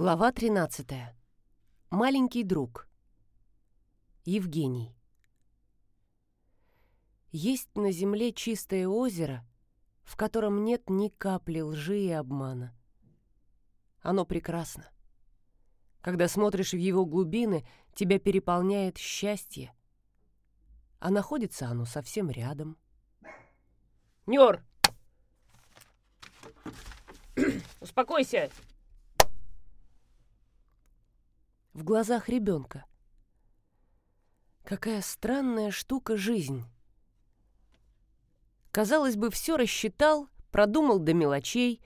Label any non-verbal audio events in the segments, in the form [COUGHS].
Глава 13. Маленький друг. Евгений. Есть на земле чистое озеро, в котором нет ни капли лжи и обмана. Оно прекрасно. Когда смотришь в его глубины, тебя переполняет счастье. А находится оно совсем рядом. Нёр! [CLEARS THROAT] Успокойся! В глазах ребенка. Какая странная штука жизнь. Казалось бы, все рассчитал, продумал до мелочей,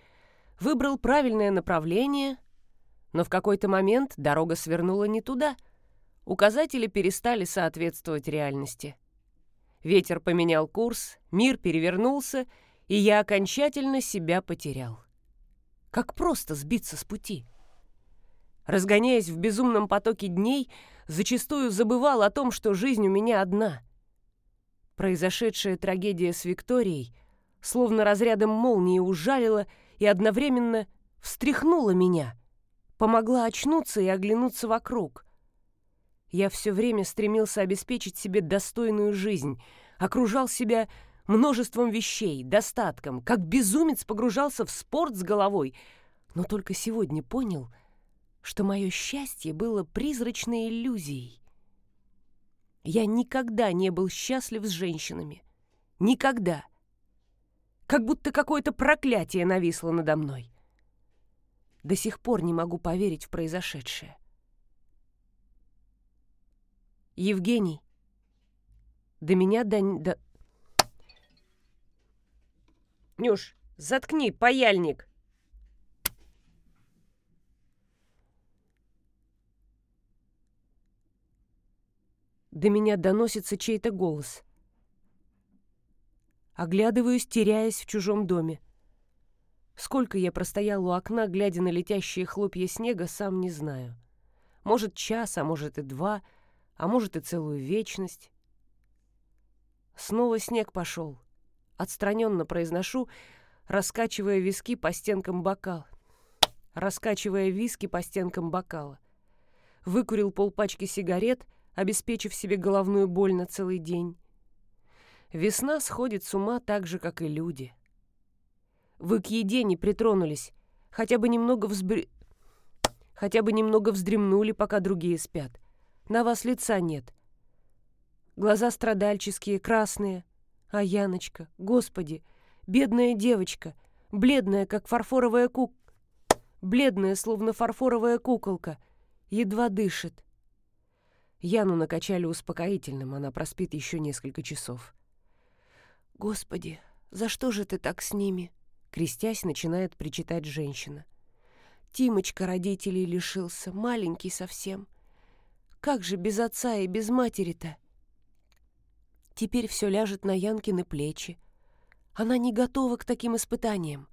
выбрал правильное направление, но в какой-то момент дорога свернула не туда. Указатели перестали соответствовать реальности. Ветер поменял курс, мир перевернулся, и я окончательно себя потерял. Как просто сбиться с пути. Разгоняясь в безумном потоке дней, зачастую забывал о том, что жизнь у меня одна. Произошедшая трагедия с Викторией словно разрядом молнии ужалила и одновременно встряхнула меня, помогла очнуться и оглянуться вокруг. Я все время стремился обеспечить себе достойную жизнь, окружал себя множеством вещей, достатком, как безумец погружался в спорт с головой, но только сегодня понял — что мое счастье было призрачной иллюзией. Я никогда не был счастлив с женщинами. Никогда. Как будто какое-то проклятие нависло надо мной. До сих пор не могу поверить в произошедшее. Евгений, до меня до... до... Нюш, заткни паяльник! До меня доносится чей-то голос. Оглядываюсь, теряясь в чужом доме. Сколько я простоял у окна, глядя на летящие хлопья снега, сам не знаю. Может, час, а может и два, а может и целую вечность. Снова снег пошел. Отстраненно произношу, раскачивая виски по стенкам бокала. Раскачивая виски по стенкам бокала. Выкурил полпачки сигарет — обеспечив себе головную боль на целый день. Весна сходит с ума так же, как и люди. Вы к еде не притронулись, хотя бы немного взбр... хотя бы немного вздремнули, пока другие спят. На вас лица нет. Глаза страдальческие, красные. А Яночка, господи, бедная девочка, бледная, как фарфоровая кук... Бледная, словно фарфоровая куколка, едва дышит. Яну накачали успокоительным, она проспит еще несколько часов. «Господи, за что же ты так с ними?» Крестясь, начинает причитать женщина. «Тимочка родителей лишился, маленький совсем. Как же без отца и без матери-то?» Теперь все ляжет на Янкины плечи. Она не готова к таким испытаниям.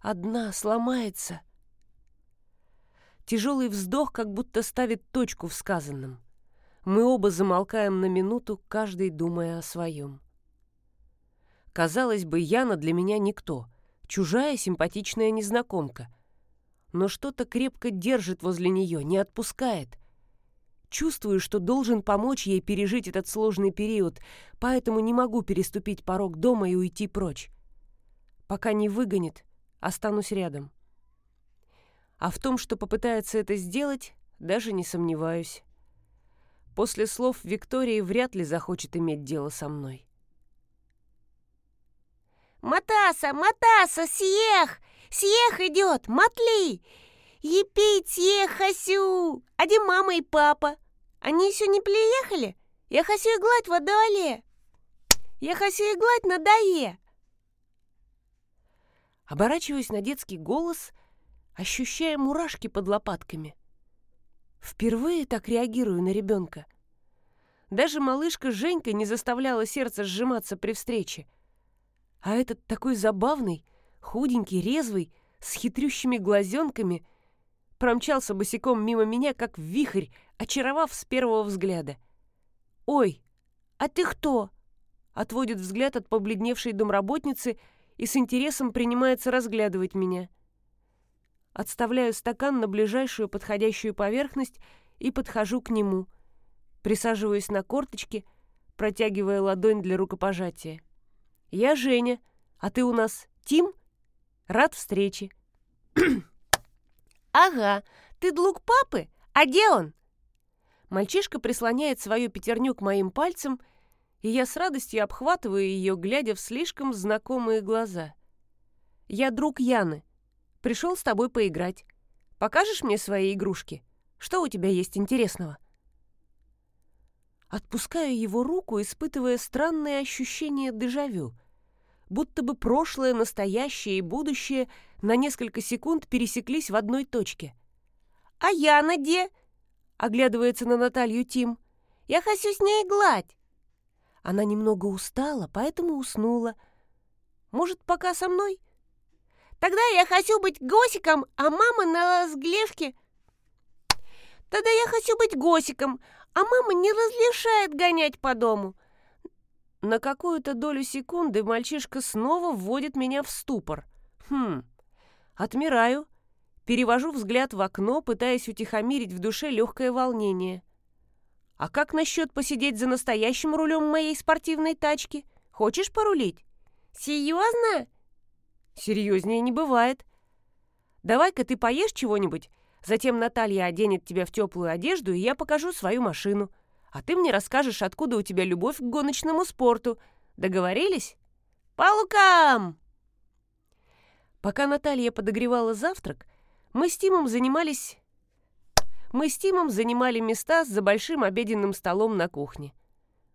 Одна сломается. Тяжелый вздох как будто ставит точку в сказанном. Мы оба замолкаем на минуту, каждый думая о своем. Казалось бы, Яна для меня никто, чужая симпатичная незнакомка. Но что-то крепко держит возле нее, не отпускает. Чувствую, что должен помочь ей пережить этот сложный период, поэтому не могу переступить порог дома и уйти прочь. Пока не выгонит, останусь рядом. А в том, что попытается это сделать, даже не сомневаюсь. После слов Виктории вряд ли захочет иметь дело со мной. «Матаса, Матаса, съех! Съех идет! Матли! Епить съех, Хасю! А где мама и папа? Они еще не приехали? Я хочу гладь в одоле! Я хочу гладь на дае!» Оборачиваюсь на детский голос, ощущая мурашки под лопатками. Впервые так реагирую на ребенка. Даже малышка Женька не заставляла сердце сжиматься при встрече. А этот такой забавный, худенький, резвый, с хитрющими глазенками, промчался босиком мимо меня, как вихрь, очаровав с первого взгляда. «Ой, а ты кто?» Отводит взгляд от побледневшей домработницы и с интересом принимается разглядывать меня. Отставляю стакан на ближайшую подходящую поверхность и подхожу к нему. Присаживаюсь на корточки, протягивая ладонь для рукопожатия. «Я Женя, а ты у нас Тим? Рад встрече». [COUGHS] «Ага, ты друг папы? А где он?» Мальчишка прислоняет свою пятерню к моим пальцам, и я с радостью обхватываю ее, глядя в слишком знакомые глаза. «Я друг Яны. Пришел с тобой поиграть. Покажешь мне свои игрушки? Что у тебя есть интересного?» Отпускаю его руку, испытывая странное ощущение дежавю. Будто бы прошлое, настоящее и будущее на несколько секунд пересеклись в одной точке. «А Яна где?» — оглядывается на Наталью Тим. «Я хочу с ней гладь». Она немного устала, поэтому уснула. «Может, пока со мной?» Тогда я хочу быть Госиком, а мама на разглежке. Тогда я хочу быть Госиком, а мама не разрешает гонять по дому. На какую-то долю секунды мальчишка снова вводит меня в ступор. Хм. Отмираю, перевожу взгляд в окно, пытаясь утихомирить в душе легкое волнение. А как насчет посидеть за настоящим рулем моей спортивной тачки? Хочешь порулить? Серьезно? Серьезнее не бывает. Давай-ка ты поешь чего-нибудь, затем Наталья оденет тебя в теплую одежду, и я покажу свою машину. А ты мне расскажешь, откуда у тебя любовь к гоночному спорту. Договорились? По лукам! Пока Наталья подогревала завтрак, мы с Тимом занимались... Мы с Тимом занимали места за большим обеденным столом на кухне.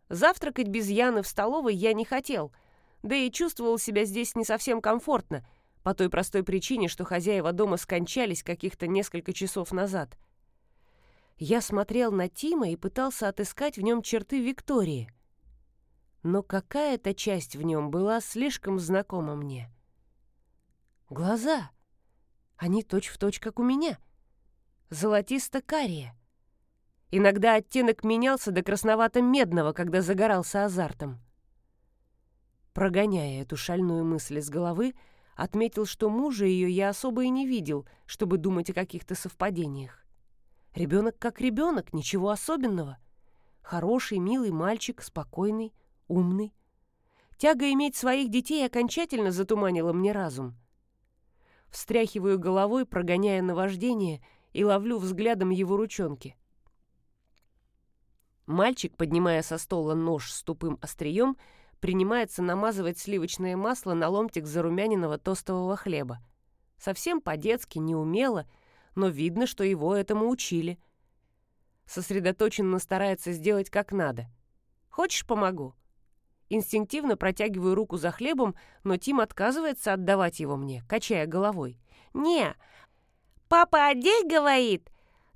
Завтракать без Яны в столовой я не хотел — да и чувствовал себя здесь не совсем комфортно, по той простой причине, что хозяева дома скончались каких-то несколько часов назад. Я смотрел на Тима и пытался отыскать в нем черты Виктории. Но какая-то часть в нем была слишком знакома мне. Глаза. Они точь-в-точь, точь, как у меня. Золотисто-карие. Иногда оттенок менялся до красновато-медного, когда загорался азартом. Прогоняя эту шальную мысль из головы, отметил, что мужа ее я особо и не видел, чтобы думать о каких-то совпадениях. Ребенок как ребенок, ничего особенного. Хороший, милый мальчик, спокойный, умный. Тяга иметь своих детей окончательно затуманила мне разум. Встряхиваю головой, прогоняя наваждение, и ловлю взглядом его ручонки. Мальчик, поднимая со стола нож с тупым острием, принимается намазывать сливочное масло на ломтик зарумяненного тостового хлеба. Совсем по-детски, неумело, но видно, что его этому учили. Сосредоточенно старается сделать как надо. «Хочешь, помогу?» Инстинктивно протягиваю руку за хлебом, но Тим отказывается отдавать его мне, качая головой. «Не, папа Адель говорит,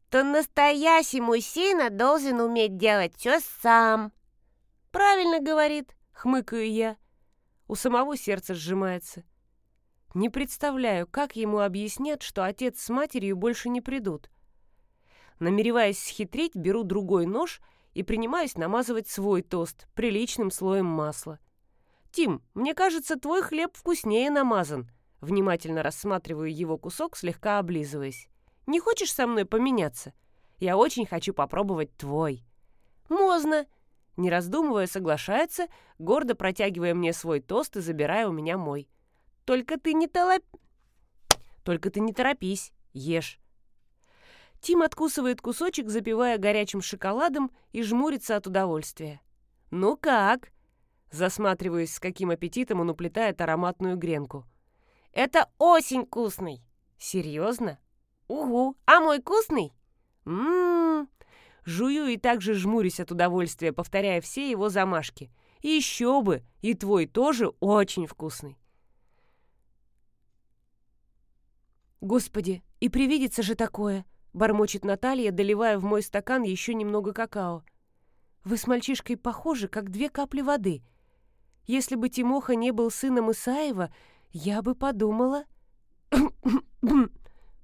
то настоящий мужчина должен уметь делать все сам». «Правильно говорит хмыкаю я. У самого сердце сжимается. Не представляю, как ему объяснят, что отец с матерью больше не придут. Намереваясь схитрить, беру другой нож и принимаюсь намазывать свой тост приличным слоем масла. «Тим, мне кажется, твой хлеб вкуснее намазан», внимательно рассматриваю его кусок, слегка облизываясь. «Не хочешь со мной поменяться? Я очень хочу попробовать твой». «Можно», не раздумывая, соглашается, гордо протягивая мне свой тост и забирая у меня мой. «Только ты не толоп...» «Только ты не торопись, ешь». Тим откусывает кусочек, запивая горячим шоколадом и жмурится от удовольствия. «Ну как?» Засматриваюсь, с каким аппетитом он уплетает ароматную гренку. «Это очень вкусный!» «Серьезно?» «Угу! А мой вкусный?» «Ммм, Жую и также жмурюсь от удовольствия, повторяя все его замашки. И еще бы, и твой тоже очень вкусный. Господи, и привидится же такое, бормочет Наталья, доливая в мой стакан еще немного какао. Вы с мальчишкой похожи, как две капли воды. Если бы Тимоха не был сыном Исаева, я бы подумала... [COUGHS]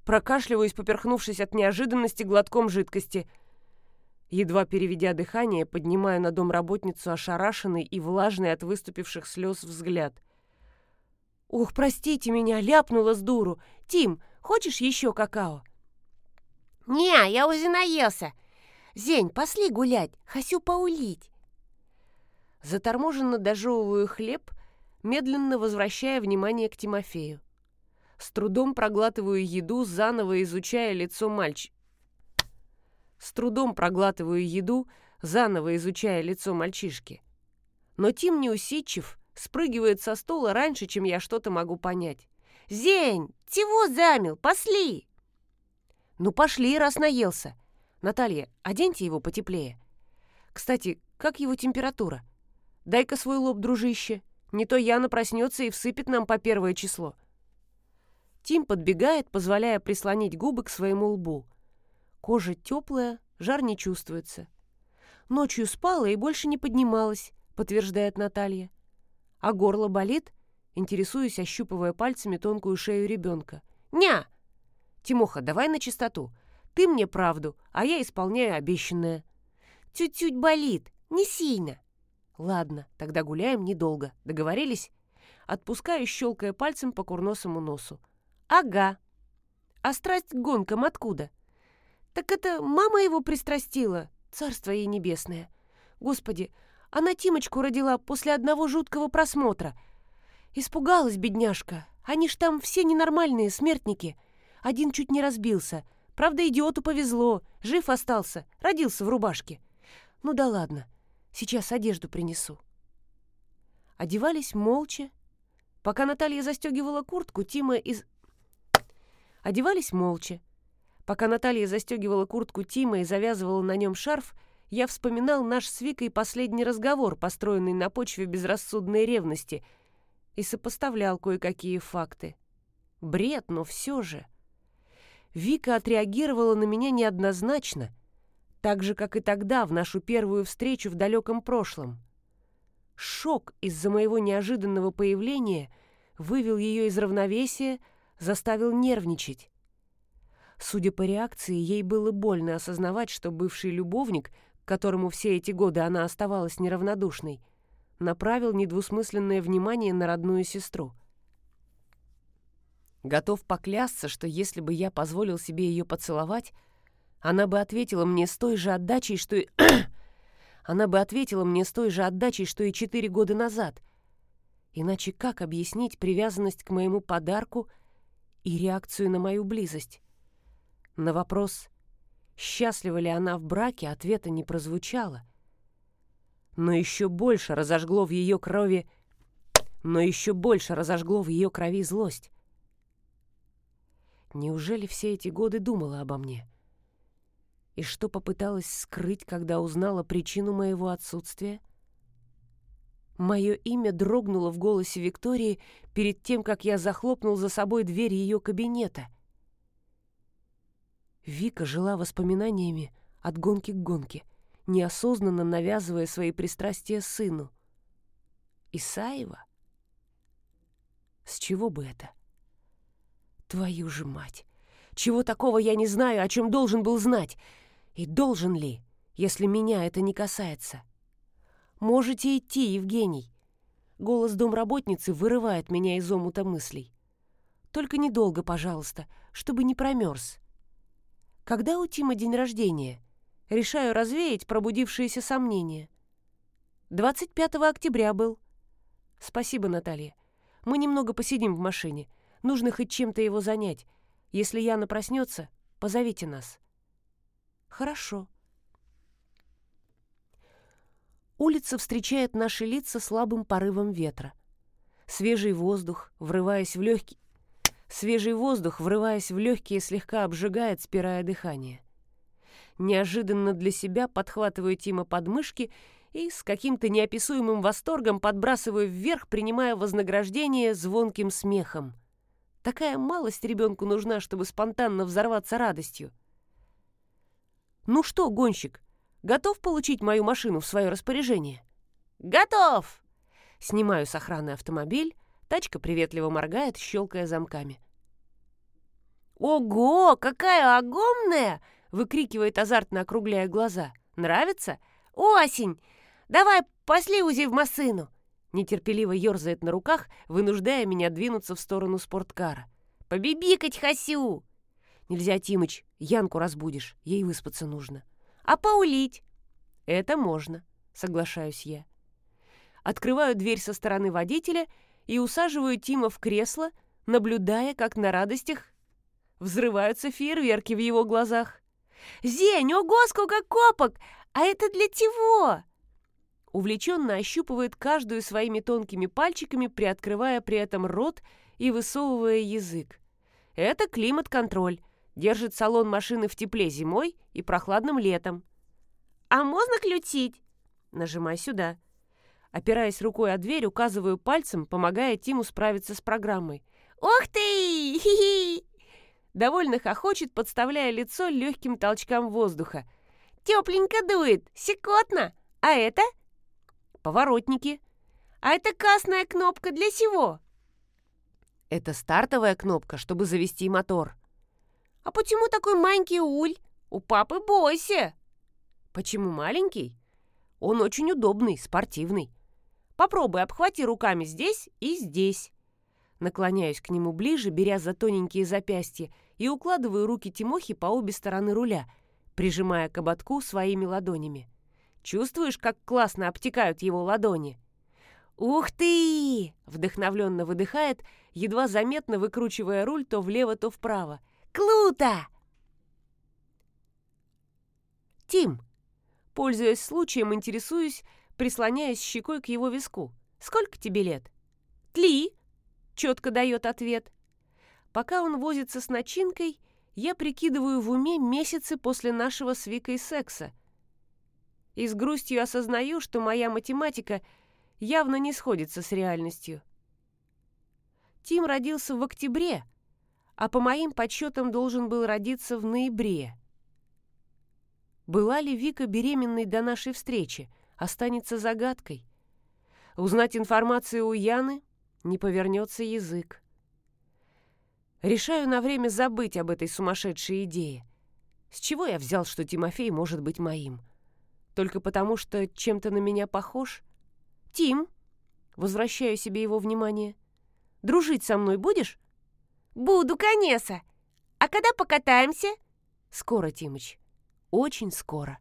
Прокашливаюсь, поперхнувшись от неожиданности глотком жидкости — Едва переведя дыхание, поднимаю на домработницу ошарашенный и влажный от выступивших слез взгляд. «Ух, простите меня, ляпнула с дуру! Тим, Хочешь еще какао?» «Не, я уже наелся. Зень, пошли гулять, хочу поулить». Заторможенно дожевываю хлеб, медленно возвращая внимание к Тимофею. С трудом проглатываю еду, заново изучая лицо мальч... С трудом проглатываю еду, заново изучая лицо мальчишки. Но Тим неусидчив, спрыгивает со стула раньше, чем я что-то могу понять. «Зень, чего замел? Пошли!» «Ну пошли, раз наелся. Наталья, оденьте его потеплее. Кстати, как его температура? Дай-ка свой лоб, дружище. Не то Яна проснется и всыпет нам по первое число». Тим подбегает, позволяя прислонить губы к своему лбу. Кожа теплая, жар не чувствуется. Ночью спала и больше не поднималась, подтверждает Наталья. А горло болит? Интересуюсь, ощупывая пальцами тонкую шею ребенка. «Ня!» «Тимоха, давай на чистоту. Ты мне правду, а я исполняю обещанное». «Чуть-чуть болит, не сильно». «Ладно, тогда гуляем недолго. Договорились?» Отпускаю, щелкая пальцем по курносому носу. «Ага. А страсть к гонкам откуда?» «Так это мама его пристрастила, царство ей небесное. Господи, она Тимочку родила после одного жуткого просмотра. Испугалась бедняжка. Они ж там все ненормальные, смертники. Один чуть не разбился. Правда, идиоту повезло. Жив остался. Родился в рубашке. Ну да ладно. Сейчас одежду принесу. Одевались молча. Пока Наталья застегивала куртку, Тима из... Одевались молча. Пока Наталья застегивала куртку Тима и завязывала на нем шарф, я вспоминал наш с Викой последний разговор, построенный на почве безрассудной ревности, и сопоставлял кое-какие факты. Бред, но все же. Вика отреагировала на меня неоднозначно, так же, как и тогда, в нашу первую встречу в далеком прошлом. Шок из-за моего неожиданного появления вывел ее из равновесия, заставил нервничать. Судя по реакции, ей было больно осознавать, что бывший любовник — которому все эти годы она оставалась неравнодушной, направил недвусмысленное внимание на родную сестру. Готов поклясться, что если бы я позволил себе ее поцеловать, она бы ответила мне с той же отдачей, что и... [CLEARS THROAT] она бы ответила мне с той же отдачей, что и четыре года назад. Иначе как объяснить привязанность к моему подарку и реакцию на мою близость? На вопрос Счастлива ли она в браке, ответа не прозвучало. Но еще больше разожгло в ее крови... Но еще больше разожгло в ее крови злость. Неужели все эти годы думала обо мне? И что попыталась скрыть, когда узнала причину моего отсутствия? Мое имя дрогнуло в голосе Виктории перед тем, как я захлопнул за собой дверь ее кабинета. Вика жила воспоминаниями от гонки к гонке, неосознанно навязывая свои пристрастия сыну. Исаева? С чего бы это? Твою же мать! Чего такого я не знаю, о чем должен был знать? И должен ли, если меня это не касается? Можете идти, Евгений. Голос домработницы вырывает меня из омута мыслей. Только недолго, пожалуйста, чтобы не промерз. Когда у Тима день рождения? Решаю развеять пробудившиеся сомнения. 25 октября был. Спасибо, Наталья. Мы немного посидим в машине. Нужно хоть чем-то его занять. Если Яна проснется, позовите нас. Хорошо. Улица встречает наши лица слабым порывом ветра. Свежий воздух, врываясь в легкий, Свежий воздух, врываясь в легкие, слегка обжигает, спирая дыхание. Неожиданно для себя подхватываю Тима под мышки и с каким-то неописуемым восторгом подбрасываю вверх, принимая вознаграждение звонким смехом. Такая малость ребенку нужна, чтобы спонтанно взорваться радостью. «Ну что, гонщик, готов получить мою машину в свое распоряжение?» «Готов!» Снимаю с охраны автомобиль, Тачка приветливо моргает, щелкая замками. «Ого, какая огромная!» — выкрикивает азартно, округляя глаза. «Нравится? Осень! Давай пошли узи в машину!» Нетерпеливо ерзает на руках, вынуждая меня двинуться в сторону спорткара. Побибикать Хасю. Нельзя, Тимыч, Янку разбудишь, ей выспаться нужно. А поулить? Это можно, соглашаюсь я. Открываю дверь со стороны водителя и усаживаю Тима в кресло, наблюдая, как на радостях взрываются фейерверки в его глазах. «Зень, ого, сколько копок! А это для чего?» Увлеченно ощупывает каждую своими тонкими пальчиками, приоткрывая при этом рот и высовывая язык. Это климат-контроль. Держит салон машины в тепле зимой и прохладным летом. «А можно ключить?» Нажимай сюда. Опираясь рукой о дверь, указываю пальцем, помогая Тиму справиться с программой. «Ух ты! Хи-хи!» Довольно хохочет, подставляя лицо легким толчкам воздуха. «Тепленько дует! Секотно! А это?» «Поворотники!» «А это красная кнопка для чего?» Это стартовая кнопка, чтобы завести мотор. А почему такой маленький уль? У папы бойся. Почему маленький? Он очень удобный, спортивный. Попробуй, обхвати руками здесь и здесь. Наклоняюсь к нему ближе, беря за тоненькие запястья, и укладываю руки Тимохи по обе стороны руля, прижимая к ободку своими ладонями. Чувствуешь, как классно обтекают его ладони? «Ух ты!» — вдохновленно выдыхает, едва заметно выкручивая руль то влево, то вправо. «Клуто!» «Тим!» Пользуясь случаем, интересуюсь, прислоняясь щекой к его виску. «Сколько тебе лет?» «Тли!» — четко дает ответ. Пока он возится с начинкой, я прикидываю в уме месяцы после нашего с Викой секса. И с грустью осознаю, что моя математика явно не сходится с реальностью. Тим родился в октябре, а по моим подсчетам должен был родиться в ноябре. Была ли Вика беременной до нашей встречи, останется загадкой. Узнать информацию у Яны не повернется язык. Решаю на время забыть об этой сумасшедшей идее. С чего я взял, что Тимофей может быть моим? Только потому, что чем-то на меня похож? Тим, возвращаю себе его внимание, дружить со мной будешь? Буду, конечно. А когда покатаемся? Скоро, Тимыч, очень скоро.